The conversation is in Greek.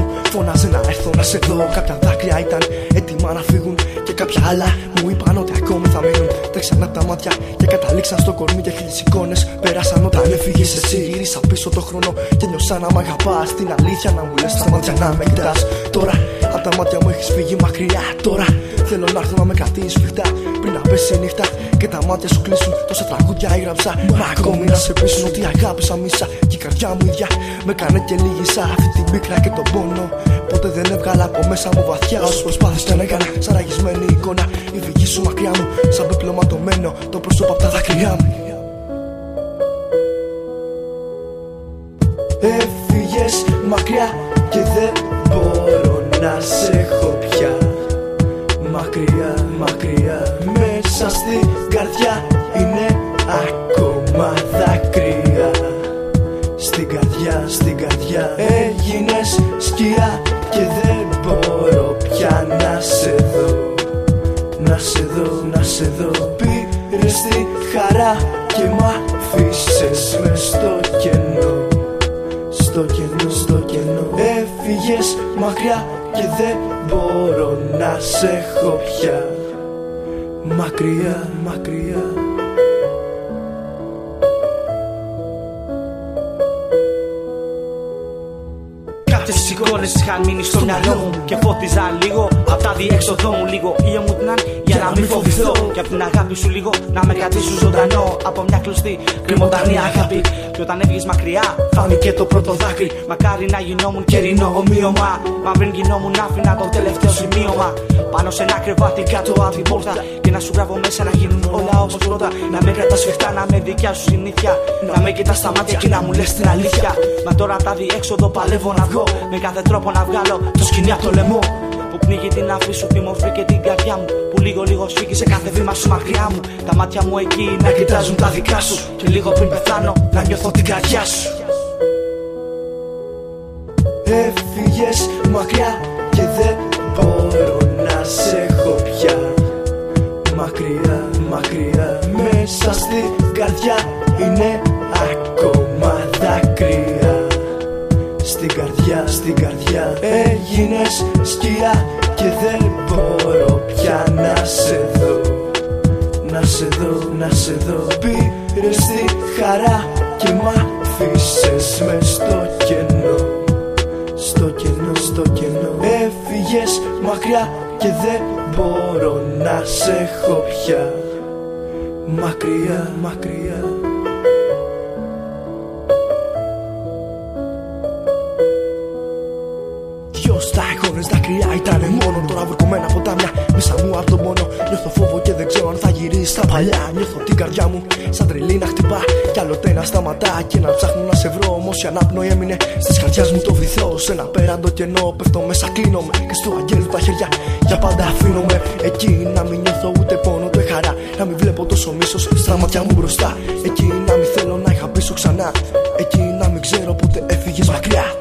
μου φώναζε να έρθω να σε δω. Κάποια δάκρυα ήταν έτοιμα να φύγουν και κάποια άλλα μου είπαν ότι ακόμη θα μείνουν. Τρέξαν από τα μάτια και καταλήξαν στο κορμί και χίλιες εικόνες. Πέρασαν όταν έφυγες εσύ. Γύρισα πίσω το χρόνο και νιώσα να μ' αγαπάς. Την αλήθεια να μου λες στα μάτια να με κοιτάς. Τώρα από τα μάτια μου έχεις φύγει μακριά. Τώρα θέλω να έρθω να με κρατήσεις σφιχτά. Πριν να πέσει η νύχτα και τα μάτια σου κλείσουν. Τόσα τραγούδια έγραψα. Μα ακόμη να σε πείσουν ότι αγάπησα μίσα. Και η καρδιά μου ίδια με κάνε και λίγησα. Αυτή την πίκρα και τον πόνο. Ποτέ δεν έβγαλα από μέσα μου βαθιά. Όσες προσπάθειες να έκανα, σαν ραγισμένη εικόνα. Η φυγή σου μακριά μου, σαν πεπλωματωμένο το πρόσωπο από τα δάκρυά μου. Έφυγες μακριά καρδιά είναι ακόμα δάκρυα. Στην καρδιά, στην καρδιά Έγινες σκιά και δεν μπορώ πια να σε δω. Να σε δω, να σε δω. Πήρες τη χαρά και μ' αφήσες μες στο κενό. Στο κενό, στο κενό. Έφυγες μακριά και δεν μπορώ να σε έχω πια Μακριά, μακριά. Κάποιες εικόνες είχαν μείνει στο μυαλό μου Και φώτιζα λίγο. Απ' τα διέξοδό μου Λίγο. Ήλιο μου την για να μην φοβηθώ. Και απ' την αγάπη σου λίγο να με κρατήσουν ζωντανό. Από μια κλωστή κρυμοντανή αγάπη Και όταν έβγες μακριά φάνηκε το πρώτο δάκρυ. Μακάρι να γινόμουν καιρινό ομοίωμα. Μα πριν γινόμουν άφηνα το τελευταίο σημείωμα. Πάνω σε ένα κρεβάτι κάτω από την πόρτα. Και να σου γράφω μέσα να γίνουν όλα όπως πρώτα. Να με κρατάς σφιχτά, να με δικιά σου συνήθεια. Να με κοιτάς στα μάτια και να μου λες την αλήθεια. Μα τώρα τα διέξοδο παλεύω να βγω. Με κάθε τρόπο να βγάλω το σκηνή από το λαιμό που πνίγει την αφή σου, τη μορφή και την καρδιά μου. Που λίγο λίγο σφίγγει σε κάθε βήμα σου μακριά μου. Τα μάτια μου εκεί να κοιτάζουν τα δικά σου. Και λίγο πριν πεθάνω να νιώθω την καρδιά σου. Έφυγες μακριά και δεν μπορώ να σε έχω πια Μακριά, μακριά Μέσα στην καρδιά είναι ακόμα δάκρυα Στην καρδιά, στην καρδιά Έγινες σε δω, να σε δω. Πήρες τη χαρά και μ' αφήσες μες στο κενό. Στο κενό, στο κενό. Έφυγες μακριά και δεν μπορώ να σε έχω πια. Μακριά, μακριά στάχονες δάκρυα ήταν μόνο Τώρα βουρκωμένα ποτάμια. Μέσα μου από τον πόνο Νιώθω φόβο και δεν ξέρω αν θα γυρίσει στα παλιά. Νιώθω την καρδιά μου σαν τρελή να χτυπά. Κι άλλοτε να σταματά και να ψάχνω να σε βρω. Όμως η ανάπνοη έμεινε στις καρδιάς μου το βυθό. Σε ένα πέραντο κενό πέφτω μέσα κλείνομαι Και στο αγγέλου τα χέρια. Για πάντα αφήνομαι Εκεί να μην νιώθω ούτε πόνο ούτε χαρά. Να μην βλέπω τόσο μίσος στα μάτια μου μπροστά. Εκεί να μην θέλω να είχα πίσω ξανά. Εκεί να μην ξέρω πότε έφυγες μακριά